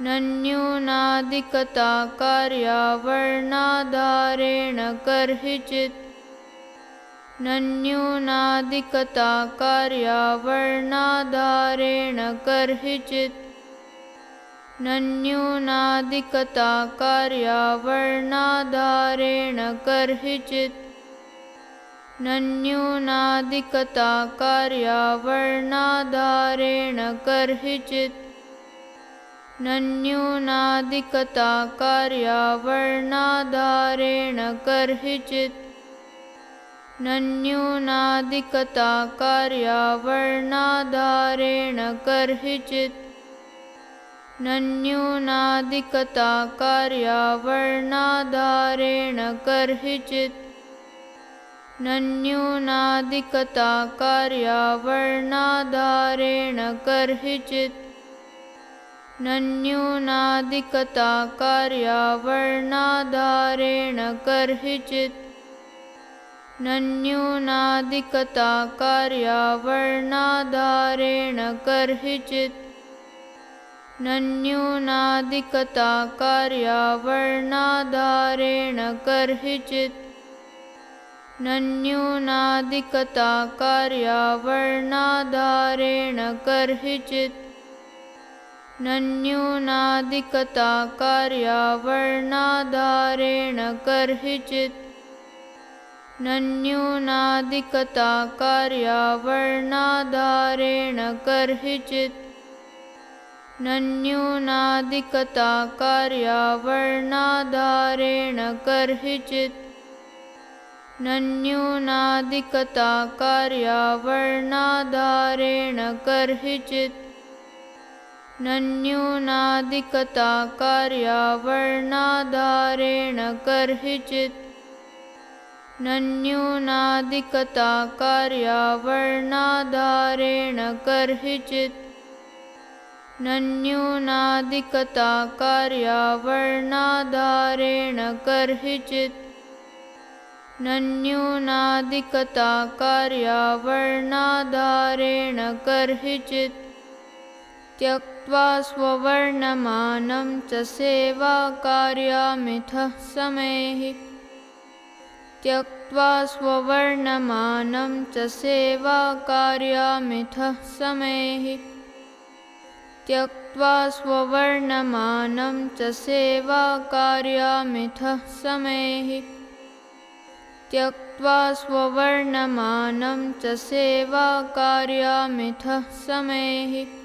नन्यूनाधिकता कार्यावर्णाधारेण कर्हिचित्। नन्यूनाधिकता कार्यावर्णाधारेण कर्हिचित्। नन्यूनाधिकता कार्यावर्णाधारेण कर्हिचित्। नन्यूनाधिकता कार्यावर्णाधारेण कर्हिचित् नन्यूनाधिकता कार्यावर्णाधारेण कर्हिचित्। नन्यूनाधिकता कार्यावर्णाधारेण कर्हिचित्। नन्यूनाधिकता कार्यावर्णाधारेण कर्हिचित्। नन्यूनाधिकता कार्यावर्णाधारेण कर्हिचित् नन्यूनाधिकता कार्यावर्णाधारेण कर्हिचित्। नन्यूनाधिकता कार्यावर्णाधारेण कर्हिचित्। नन्यूनाधिकता कार्यावर्णाधारेण कर्हिचित्। नन्यूनाधिकता कार्यावर्णाधारेण कर्हिचित् नन्यूनाधिकता कार्यावर्णाधारेण कर्हिचित्। नन्यूनाधिकता कार्यावर्णाधारेण कर्हिचित्। नन्यूनाधिकता कार्यावर्णाधारेण कर्हिचित्। नन्यूनाधिकता कार्यावर्णाधारेण कर्हिचित् नन्यूनाधिकता कार्यावर्णाधारेण कर्हिचित्। नन्यूनाधिकता कार्यावर्णाधारेण कर्हिचित्। नन्यूनाधिकता कार्यावर्णाधारेण कर्हिचित्। नन्यूनाधिकता कार्यावर्णाधारेण कर्हिचित् त्यक्त्वा स्ववर्णमानं च सेवाकार्यामिथः समेहि। त्यक्त्वा स्ववर्णमानं च सेवाकार्यामिथः समेहि। त्यक्त्वा स्ववर्णमानं च सेवाकार्यामिथः समेहि। त्यक्त्वा स्ववर्णमानं च सेवाकार्यामिथः समेहि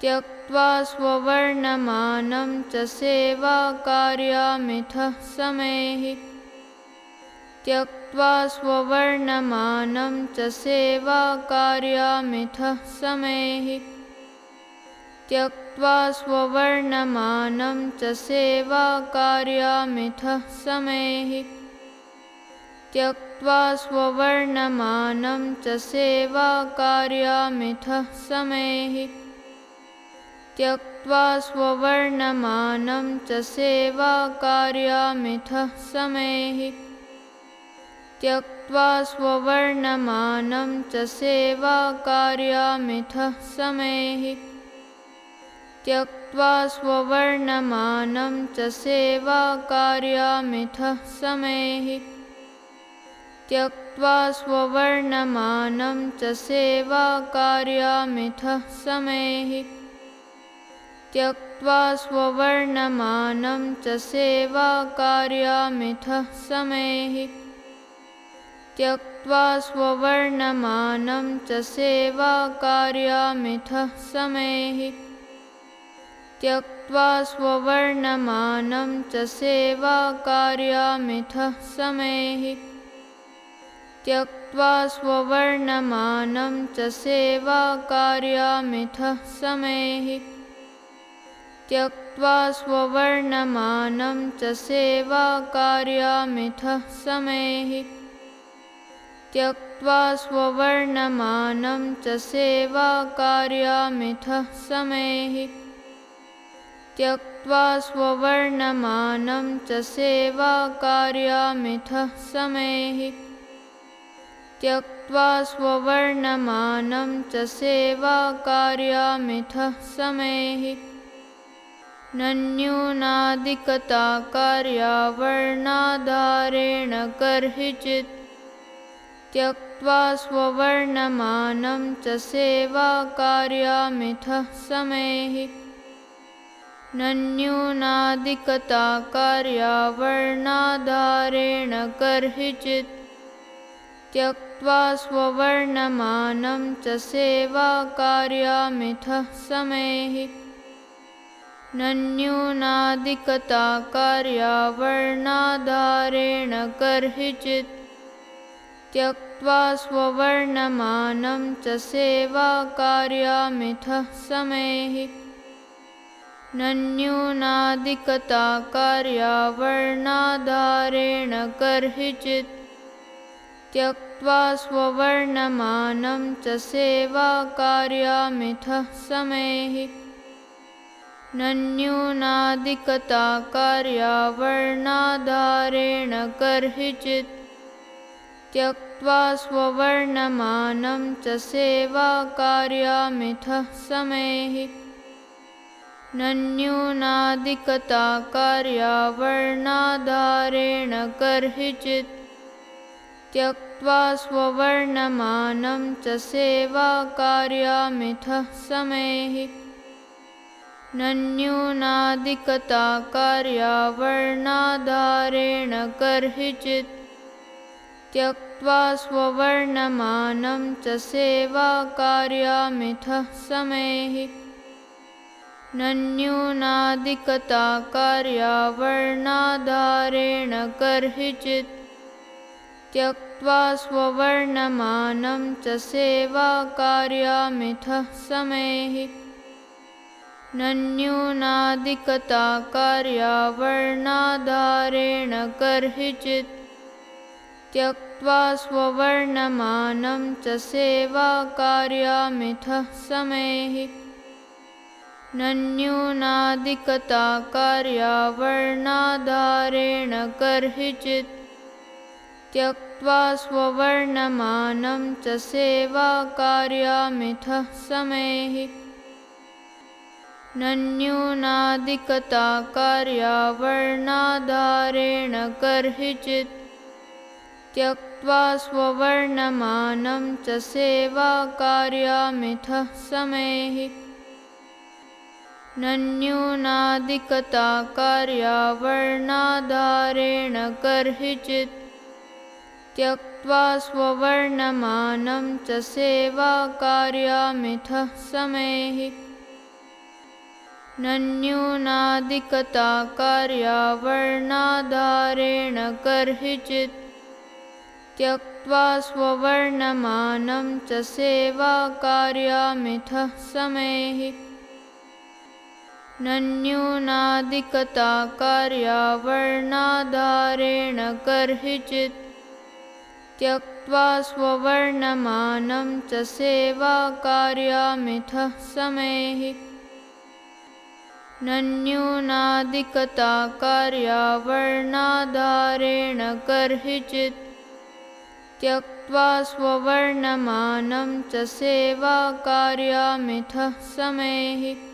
त्यक्त्वा स्ववर्णमानं च सेवाकार्यामिथः समेहि त्यक्त्वा स्ववर्णमानं च सेवाकार्यामिथः समेहि त्यक्त्वा स्ववर्णमानं च सेवाकार्यामिथः समेहि त्यक्त्वा स्ववर्णमानं च सेवाकार्यामिथः समेहि त्यक्त्वा स्ववर्णमानं च सेवाकार्यामिथः समेहि। त्यक्त्वा स्ववर्णमानं च सेवाकार्यामिथः समेहि। त्यक्त्वा स्ववर्णमानं च सेवाकार्यामिथः समेहि। त्यक्त्वा स्ववर्णमानं च सेवाकार्यामिथः समेहि त्यक्त्वा स्ववर्णमानं च सेवाकार्यामिथः समेहि। त्यक्त्वा स्ववर्णमानं च सेवाकार्यामिथः समेहि। त्यक्त्वा स्ववर्णमानं च सेवाकार्यामिथः समेहि। त्यक्त्वा स्ववर्णमानं च सेवाकार्यामिथः समेहि त्यक्त्वा स्ववर्णमानं च सेवाकार्यामिथः समेहि त्यक्त्वा स्ववर्णमानं च सेवाकार्यामिथः समेहि त्यक्त्वा स्ववर्णमानं च सेवाकार्यामिथः समेहि त्यक्त्वा स्ववर्णमानं च सेवाकार्यामिथः समेहि नन्यूनादिकता कार्या वर्णाधारेण कर्हिचित्। त्यक्त्वा स्ववर्णमानं च सेवाकार्यामिथः समेः नन्यूनादिकता कार्या वर्णाधारेण कर्हिचित्। त्यक्त्वा स्ववर्णमानं च सेवाकार्यामिथः समेः नन्यूनादिकता कार्या वर्णाधारेण कर्हिचित्। त्यक्त्वा स्ववर्णमानं च सेवाकार्यामिथः समेः नन्यूनादिकता कार्या वर्णाधारेण कर्हिचित्। त्यक्त्वा स्ववर्णमानं च सेवाकार्यामिथः समेः नन्यूनादिकता कार्या वर्णाधारेण कर्हिचित्। त्यक्त्वा स्ववर्णमानं च सेवाकार्यामिथः समेः नन्यूनादिकता कार्या वर्णाधारेण कर्हिचित्। त्यक्त्वा स्ववर्णमानं च सेवाकार्यामिथः समेः नन्यूनादिकता कार्या वर्णाधारेण कर्हिचित्। त्यक्त्वा स्ववर्णमानं च सेवाकार्यामिथः समेः नन्यूनादिकता कार्या वर्णाधारेण कर्हिचित्। त्यक्त्वा स्ववर्णमानं च सेवाकार्यामिथः समेः नन्यूनादिकता कार्या वर्णाधारेण कर्हिचित्। त्यक्त्वा स्ववर्णमानं च सेवाकार्यामिथः समेः नन्यूनादिकता कार्या वर्णाधारेण कर्हिचित्। त्यक्त्वा स्ववर्णमानं च सेवाकार्यामिथः समेः कार्या वर्णाधारेण कर्हिचित्। त्यक्त्वा स्ववर्णमानं च सेवाकार्यामिथः समेः नन्यूनादिकता कार्या वर्णाधारेण कर्हिचित्। त्यक्त्वा स्ववर्णमानं च सेवाकार्यामिथः समेः नन्यूनादिकता कार्या वर्णाधारेण कर्हिचित्। त्यक्त्वा स्ववर्णमानं च सेवाकार्यामिथः समेः नन्यूनादिकता कार्या वर्णाधारेण कर्हिचित्। त्यक्त्वा स्ववर्णमानं च सेवाकार्यामिथः समेः नन्यूनादिकता कार्या वर्णाधारेण कर्हिचित्। त्यक्त्वा स्ववर्णमानं च सेवाकार्यामिथः समेः